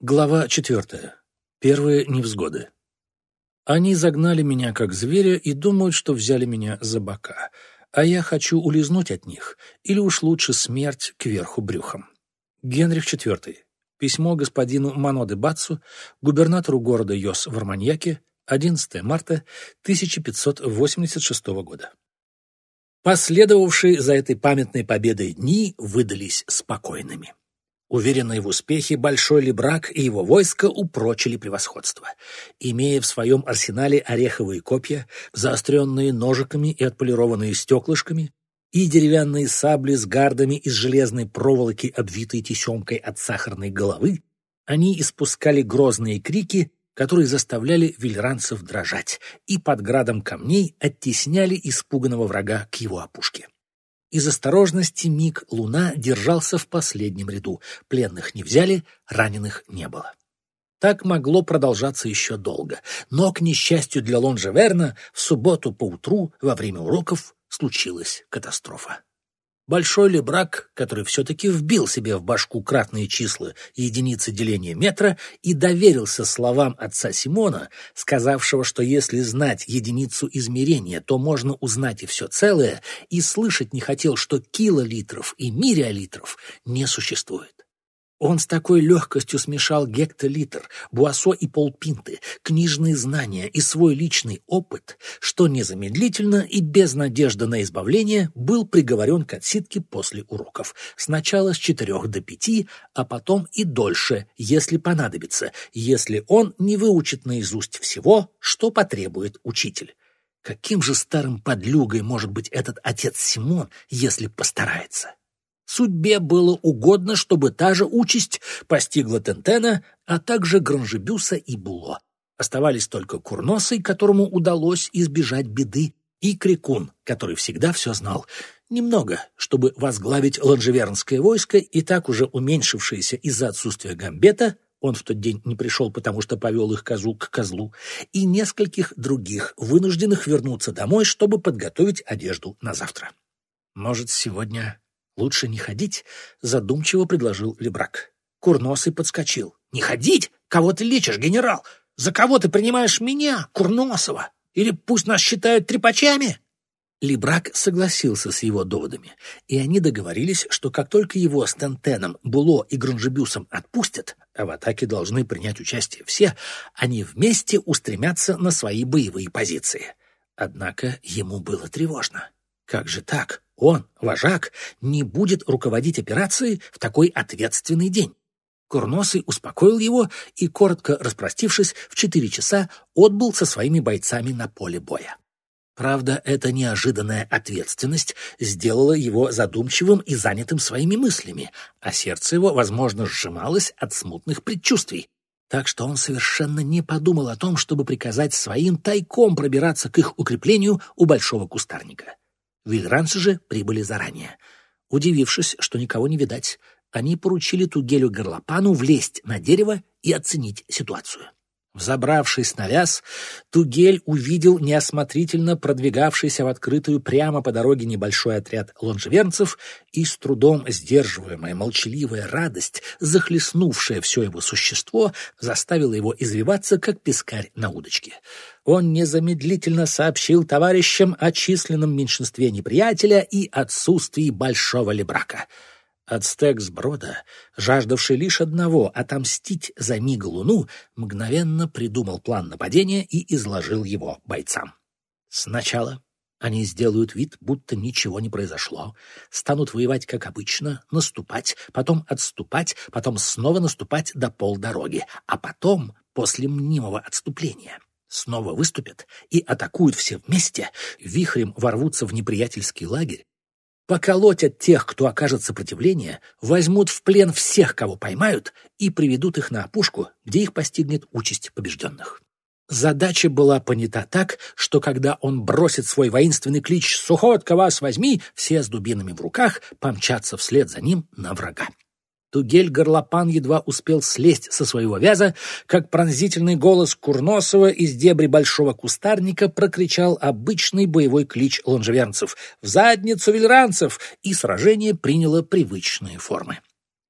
Глава четвертая. Первые невзгоды. Они загнали меня как зверя и думают, что взяли меня за бока, а я хочу улизнуть от них, или уж лучше смерть кверху брюхом. Генрих IV. Письмо господину Маноде Бацу, губернатору города Йос в Арманьяке, 11 марта 1586 года. Последовавшие за этой памятной победой дни выдались спокойными. Уверенные в успехе, Большой Лебрак и его войско упрочили превосходство. Имея в своем арсенале ореховые копья, заостренные ножиками и отполированные стеклышками, и деревянные сабли с гардами из железной проволоки, обвитой тесемкой от сахарной головы, они испускали грозные крики, которые заставляли вильранцев дрожать, и под градом камней оттесняли испуганного врага к его опушке. Из осторожности Миг Луна держался в последнем ряду. Пленных не взяли, раненых не было. Так могло продолжаться еще долго. Но, к несчастью для Лонжеверна, в субботу поутру, во время уроков, случилась катастрофа. Большой Лебрак, который все-таки вбил себе в башку кратные числа и единицы деления метра и доверился словам отца Симона, сказавшего, что если знать единицу измерения, то можно узнать и все целое, и слышать не хотел, что килолитров и мириолитров не существует. Он с такой легкостью смешал гектолитр, буассо и полпинты, книжные знания и свой личный опыт, что незамедлительно и без надежды на избавление был приговорен к отсидке после уроков. Сначала с четырех до пяти, а потом и дольше, если понадобится, если он не выучит наизусть всего, что потребует учитель. Каким же старым подлюгой может быть этот отец Симон, если постарается? Судьбе было угодно, чтобы та же участь постигла Тентена, а также Гранжебюса и Було. Оставались только Курносый, которому удалось избежать беды, и Крикун, который всегда все знал. Немного, чтобы возглавить ланжевернское войско, и так уже уменьшившееся из-за отсутствия Гамбета, он в тот день не пришел, потому что повел их козу к козлу, и нескольких других, вынужденных вернуться домой, чтобы подготовить одежду на завтра. Может, сегодня «Лучше не ходить», — задумчиво предложил Лебрак. Курносый подскочил. «Не ходить? Кого ты лечишь, генерал? За кого ты принимаешь меня, Курносова? Или пусть нас считают трепачами?» Либрак согласился с его доводами, и они договорились, что как только его с Тентеном, Було и Грунжебюсом отпустят, а в атаке должны принять участие все, они вместе устремятся на свои боевые позиции. Однако ему было тревожно. Как же так? Он, вожак, не будет руководить операцией в такой ответственный день. Курносый успокоил его и, коротко распростившись, в четыре часа отбыл со своими бойцами на поле боя. Правда, эта неожиданная ответственность сделала его задумчивым и занятым своими мыслями, а сердце его, возможно, сжималось от смутных предчувствий. Так что он совершенно не подумал о том, чтобы приказать своим тайком пробираться к их укреплению у большого кустарника. Вильранцы же прибыли заранее. Удивившись, что никого не видать, они поручили Тугелю Горлопану влезть на дерево и оценить ситуацию. Взобравшись на вяз, Тугель увидел неосмотрительно продвигавшийся в открытую прямо по дороге небольшой отряд лонжевернцев и с трудом сдерживаемая молчаливая радость, захлестнувшая все его существо, заставила его извиваться, как пескарь на удочке. Он незамедлительно сообщил товарищам о численном меньшинстве неприятеля и отсутствии большого лебрака — Ацтек с брода, жаждавший лишь одного — отомстить за миг луну, мгновенно придумал план нападения и изложил его бойцам. Сначала они сделают вид, будто ничего не произошло, станут воевать как обычно, наступать, потом отступать, потом снова наступать до полдороги, а потом, после мнимого отступления, снова выступят и атакуют все вместе, вихрем ворвутся в неприятельский лагерь, поколотят тех, кто окажет сопротивление, возьмут в плен всех, кого поймают, и приведут их на опушку, где их постигнет участь побежденных. Задача была понята так, что когда он бросит свой воинственный клич «Сухотка, вас возьми!», все с дубинами в руках помчатся вслед за ним на врага. Тугель-горлопан едва успел слезть со своего вяза, как пронзительный голос Курносова из дебри большого кустарника прокричал обычный боевой клич лонжевернцев «В задницу вельранцев!» и сражение приняло привычные формы.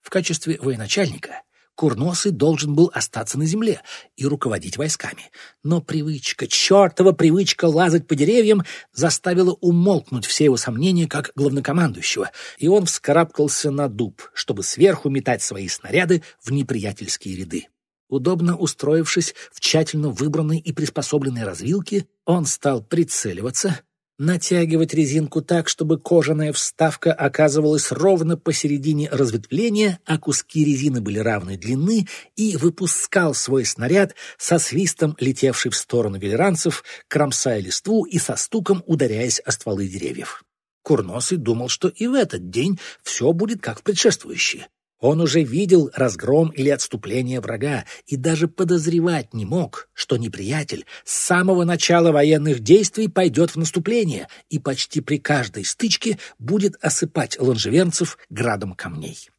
В качестве военачальника Курносый должен был остаться на земле и руководить войсками. Но привычка, чертова привычка лазать по деревьям заставила умолкнуть все его сомнения как главнокомандующего, и он вскарабкался на дуб, чтобы сверху метать свои снаряды в неприятельские ряды. Удобно устроившись в тщательно выбранной и приспособленной развилке, он стал прицеливаться, натягивать резинку так, чтобы кожаная вставка оказывалась ровно посередине разветвления, а куски резины были равной длины, и выпускал свой снаряд со свистом, летевший в сторону велеранцев, кромсая листву и со стуком ударяясь о стволы деревьев. Курносый думал, что и в этот день все будет как в предшествующие. Он уже видел разгром или отступление врага и даже подозревать не мог, что неприятель с самого начала военных действий пойдет в наступление и почти при каждой стычке будет осыпать лонжеверцев градом камней.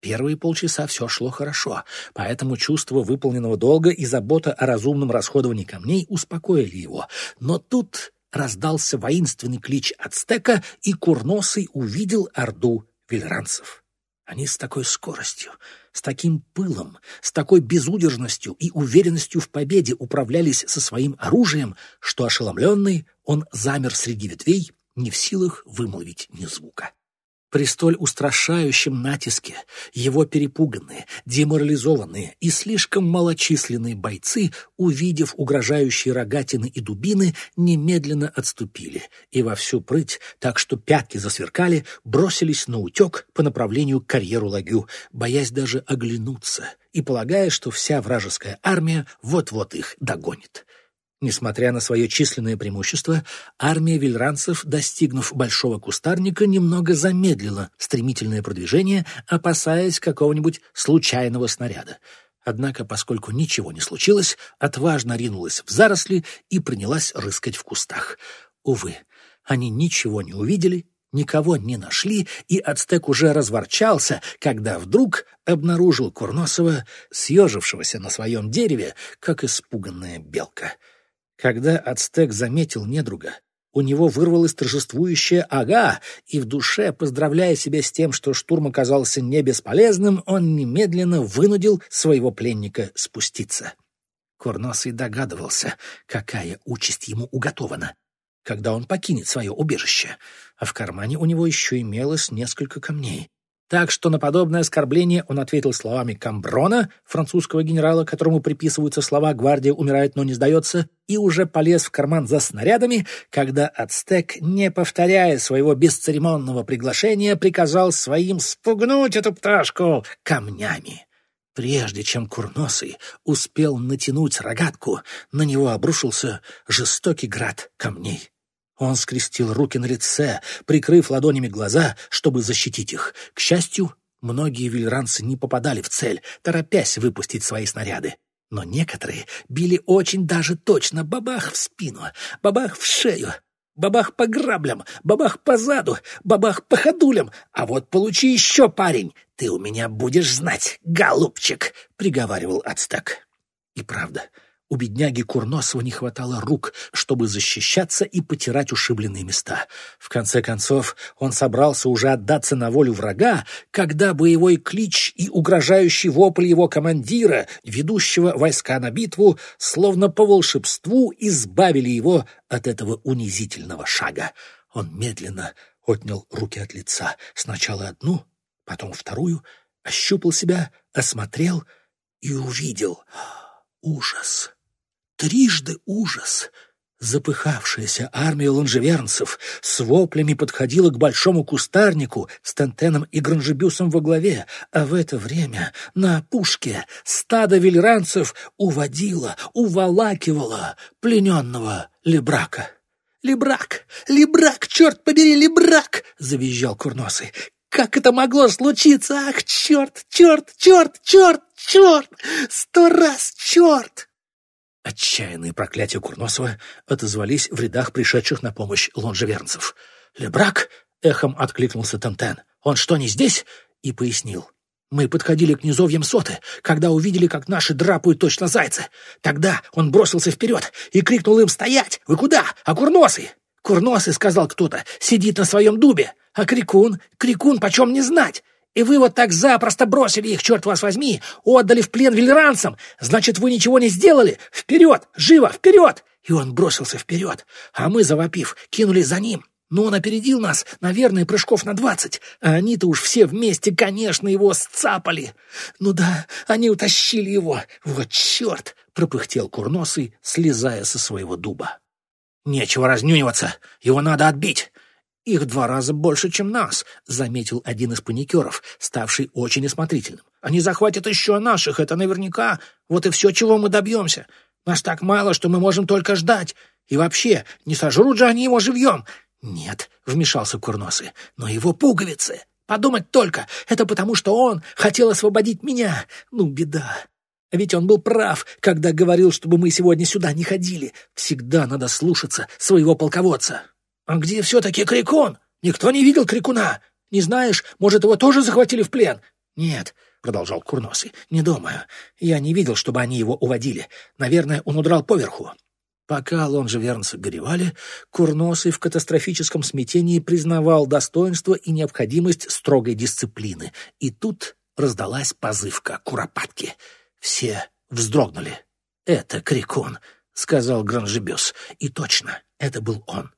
Первые полчаса все шло хорошо, поэтому чувство выполненного долга и забота о разумном расходовании камней успокоили его. Но тут раздался воинственный клич ацтека, и Курносый увидел орду вельранцев. Они с такой скоростью, с таким пылом, с такой безудержностью и уверенностью в победе управлялись со своим оружием, что ошеломленный он замер среди ветвей, не в силах вымолвить ни звука. При столь устрашающем натиске его перепуганные, деморализованные и слишком малочисленные бойцы, увидев угрожающие рогатины и дубины, немедленно отступили и во всю прыть, так что пятки засверкали, бросились на утек по направлению к карьеру Лагю, боясь даже оглянуться и полагая, что вся вражеская армия вот-вот их догонит. Несмотря на свое численное преимущество, армия вильранцев, достигнув большого кустарника, немного замедлила стремительное продвижение, опасаясь какого-нибудь случайного снаряда. Однако, поскольку ничего не случилось, отважно ринулась в заросли и принялась рыскать в кустах. Увы, они ничего не увидели, никого не нашли, и Ацтек уже разворчался, когда вдруг обнаружил Курносова, съежившегося на своем дереве, как испуганная белка. Когда ацтек заметил недруга, у него вырвалось торжествующее «ага», и в душе, поздравляя себя с тем, что штурм оказался не бесполезным, он немедленно вынудил своего пленника спуститься. Курносый догадывался, какая участь ему уготована, когда он покинет свое убежище, а в кармане у него еще имелось несколько камней. Так что на подобное оскорбление он ответил словами Камброна, французского генерала, которому приписываются слова «Гвардия умирает, но не сдается», и уже полез в карман за снарядами, когда Ацтек, не повторяя своего бесцеремонного приглашения, приказал своим спугнуть эту пташку камнями. Прежде чем Курносый успел натянуть рогатку, на него обрушился жестокий град камней. Он скрестил руки на лице, прикрыв ладонями глаза, чтобы защитить их. К счастью, многие вильранцы не попадали в цель, торопясь выпустить свои снаряды. Но некоторые били очень даже точно, бабах в спину, бабах в шею, бабах по граблям, бабах по заду, бабах по ходулям. А вот получи еще, парень, ты у меня будешь знать, голубчик, — приговаривал Ацтек. И правда, — у бедняги Курносова не хватало рук, чтобы защищаться и потирать ушибленные места. В конце концов, он собрался уже отдаться на волю врага, когда боевой клич и угрожающий вопль его командира, ведущего войска на битву, словно по волшебству избавили его от этого унизительного шага. Он медленно отнял руки от лица, сначала одну, потом вторую, ощупал себя, осмотрел и увидел ужас трижды ужас. Запыхавшаяся армия лонжевернцев с воплями подходила к большому кустарнику с Тентеном и Гранжебюсом во главе, а в это время на опушке стадо вельранцев уводило, уволакивало плененного Лебрака. «Лебрак! Лебрак! Черт побери, Лебрак!» — завизжал Курносый. «Как это могло случиться? Ах, черт, черт, черт, черт, черт! Сто раз черт!» Отчаянные проклятия Курносова отозвались в рядах пришедших на помощь лонжевернцев. «Лебрак!» — эхом откликнулся Тантен. «Он что, не здесь?» И пояснил. «Мы подходили к низовьям соты, когда увидели, как наши драпают точно зайцы. Тогда он бросился вперед и крикнул им «Стоять! Вы куда? А Курносый?» «Курносый!» — сказал кто-то. «Сидит на своем дубе. А Крикун? Крикун почем не знать?» И вы вот так запросто бросили их, черт вас возьми, отдали в плен велеранцам. Значит, вы ничего не сделали? Вперед! Живо! Вперед!» И он бросился вперед, а мы, завопив, кинулись за ним. Но он опередил нас, наверное, прыжков на двадцать. А они-то уж все вместе, конечно, его сцапали. Ну да, они утащили его. Вот черт! — пропыхтел курносый, слезая со своего дуба. «Нечего разнюниваться, его надо отбить!» «Их два раза больше, чем нас», — заметил один из паникеров, ставший очень осмотрительным. «Они захватят еще наших, это наверняка. Вот и все, чего мы добьемся. Нас так мало, что мы можем только ждать. И вообще, не сожрут же они его живьем». «Нет», — вмешался Курносый, — «но его пуговицы. Подумать только, это потому, что он хотел освободить меня. Ну, беда. Ведь он был прав, когда говорил, чтобы мы сегодня сюда не ходили. Всегда надо слушаться своего полководца». «А где все-таки Крикун? Никто не видел Крикуна. Не знаешь, может, его тоже захватили в плен?» «Нет», — продолжал Курносый, — «не думаю. Я не видел, чтобы они его уводили. Наверное, он удрал поверху». Пока лонжевернцы горевали, Курносый в катастрофическом смятении признавал достоинство и необходимость строгой дисциплины. И тут раздалась позывка Куропатки. Все вздрогнули. «Это Крикун», — сказал Гранжебес. И точно, это был он.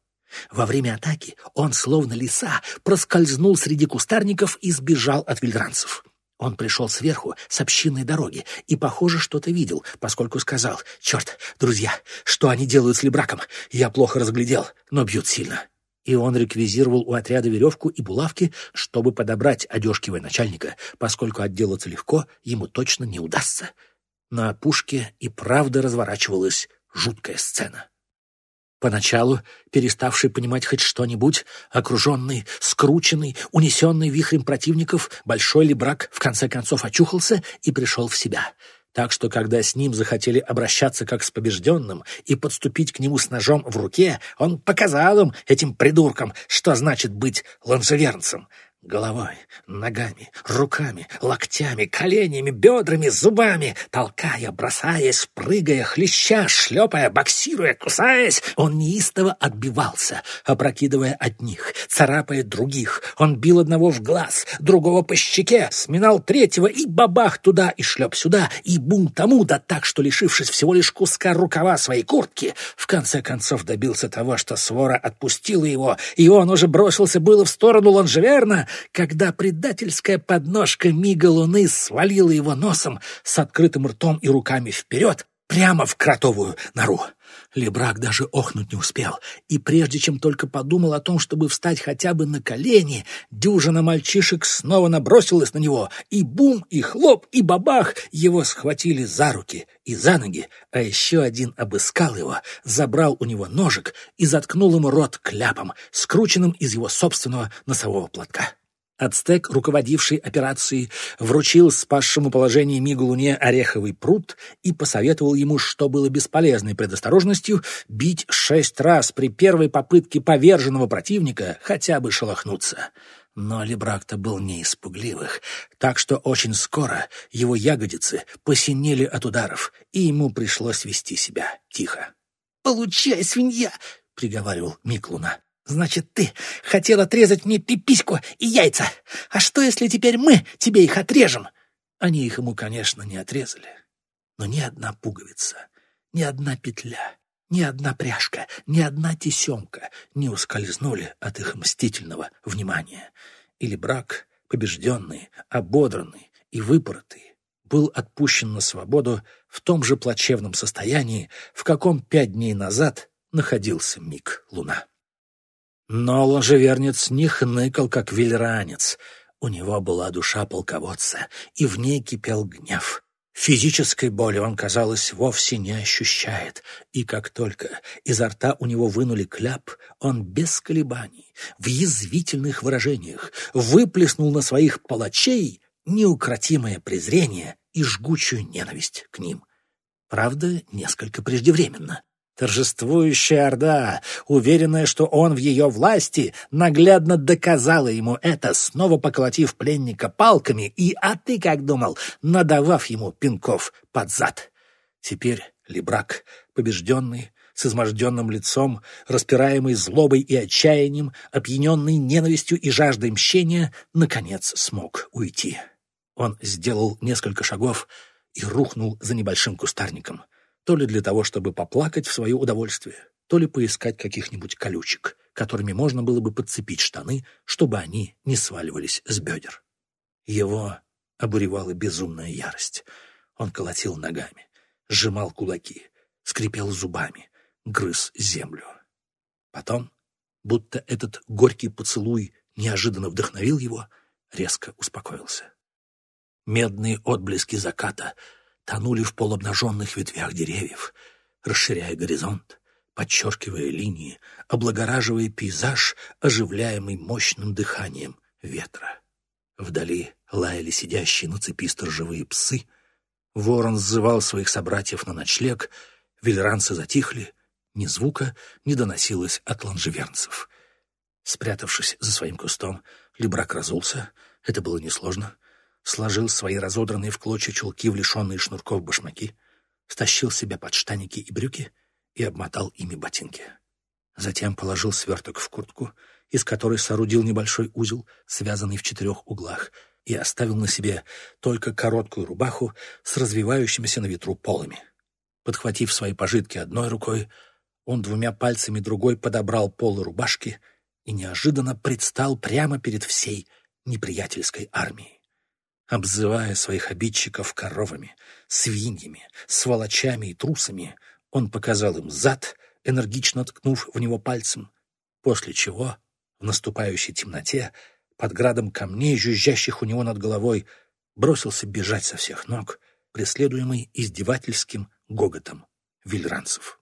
Во время атаки он, словно лиса, проскользнул среди кустарников и сбежал от вильранцев. Он пришел сверху с общинной дороги и, похоже, что-то видел, поскольку сказал, «Черт, друзья, что они делают с Лебраком? Я плохо разглядел, но бьют сильно». И он реквизировал у отряда веревку и булавки, чтобы подобрать одежки военачальника, поскольку отделаться легко ему точно не удастся. На опушке и правда разворачивалась жуткая сцена. Поначалу, переставший понимать хоть что-нибудь, окруженный, скрученный, унесенный вихрем противников, большой Лебрак в конце концов очухался и пришел в себя. Так что, когда с ним захотели обращаться как с побежденным и подступить к нему с ножом в руке, он показал им, этим придуркам, что значит быть ланжевернцем. Головой, ногами, руками, локтями, коленями, бедрами, зубами, толкая, бросаясь, прыгая, хлеща, шлепая, боксируя, кусаясь, он неистово отбивался, опрокидывая одних, царапая других. Он бил одного в глаз, другого по щеке, сминал третьего и бабах туда, и шлеп сюда, и бум тому, да так, что, лишившись всего лишь куска рукава своей куртки, в конце концов добился того, что свора отпустила его, и он уже бросился было в сторону Ланжеверна, когда предательская подножка мига луны свалила его носом с открытым ртом и руками вперед, прямо в кротовую нору. Лебрак даже охнуть не успел, и прежде чем только подумал о том, чтобы встать хотя бы на колени, дюжина мальчишек снова набросилась на него, и бум, и хлоп, и бабах его схватили за руки и за ноги, а еще один обыскал его, забрал у него ножик и заткнул ему рот кляпом, скрученным из его собственного носового платка. Ацтек, руководивший операцией, вручил спасшему положение Мигу Луне ореховый пруд и посоветовал ему, что было бесполезной предосторожностью, бить шесть раз при первой попытке поверженного противника хотя бы шелохнуться. Но Лебрак-то был не испугливых, так что очень скоро его ягодицы посинели от ударов, и ему пришлось вести себя тихо. «Получай, свинья!» — приговаривал Миклуна. Значит, ты хотел отрезать мне пипиську и яйца. А что, если теперь мы тебе их отрежем? Они их ему, конечно, не отрезали. Но ни одна пуговица, ни одна петля, ни одна пряжка, ни одна тесемка не ускользнули от их мстительного внимания. Или брак, побежденный, ободранный и выпоротый, был отпущен на свободу в том же плачевном состоянии, в каком пять дней назад находился Мик Луна. Но ложевернец не хныкал, как вельранец. У него была душа полководца, и в ней кипел гнев. Физической боли он, казалось, вовсе не ощущает, и как только изо рта у него вынули кляп, он без колебаний, в язвительных выражениях, выплеснул на своих палачей неукротимое презрение и жгучую ненависть к ним. Правда, несколько преждевременно. Торжествующая Орда, уверенная, что он в ее власти, наглядно доказала ему это, снова поколотив пленника палками и, а ты как думал, надавав ему пинков под зад. Теперь Лебрак, побежденный, с изможденным лицом, распираемый злобой и отчаянием, опьяненный ненавистью и жаждой мщения, наконец смог уйти. Он сделал несколько шагов и рухнул за небольшим кустарником, то ли для того, чтобы поплакать в свое удовольствие, то ли поискать каких-нибудь колючек, которыми можно было бы подцепить штаны, чтобы они не сваливались с бедер. Его обуревала безумная ярость. Он колотил ногами, сжимал кулаки, скрипел зубами, грыз землю. Потом, будто этот горький поцелуй неожиданно вдохновил его, резко успокоился. Медные отблески заката тонули в полуобнаженных ветвях деревьев, расширяя горизонт, подчеркивая линии, облагораживая пейзаж, оживляемый мощным дыханием ветра. Вдали лаяли сидящие на цепи сторожевые псы. Ворон сзывал своих собратьев на ночлег. Вильранцы затихли. Ни звука не доносилось от ланжевернцев. Спрятавшись за своим кустом, Лебрак разулся. Это было несложно. Сложил свои разодранные в клочья чулки в лишенные шнурков башмаки, стащил себя под штаники и брюки и обмотал ими ботинки. Затем положил сверток в куртку — из которой соорудил небольшой узел, связанный в четырех углах, и оставил на себе только короткую рубаху с развивающимися на ветру полами. Подхватив свои пожитки одной рукой, он двумя пальцами другой подобрал полы рубашки и неожиданно предстал прямо перед всей неприятельской армией. Обзывая своих обидчиков коровами, свиньями, сволочами и трусами, он показал им зад, энергично ткнув в него пальцем, после чего в наступающей темноте, под градом камней, жужжащих у него над головой, бросился бежать со всех ног, преследуемый издевательским гоготом вильранцев.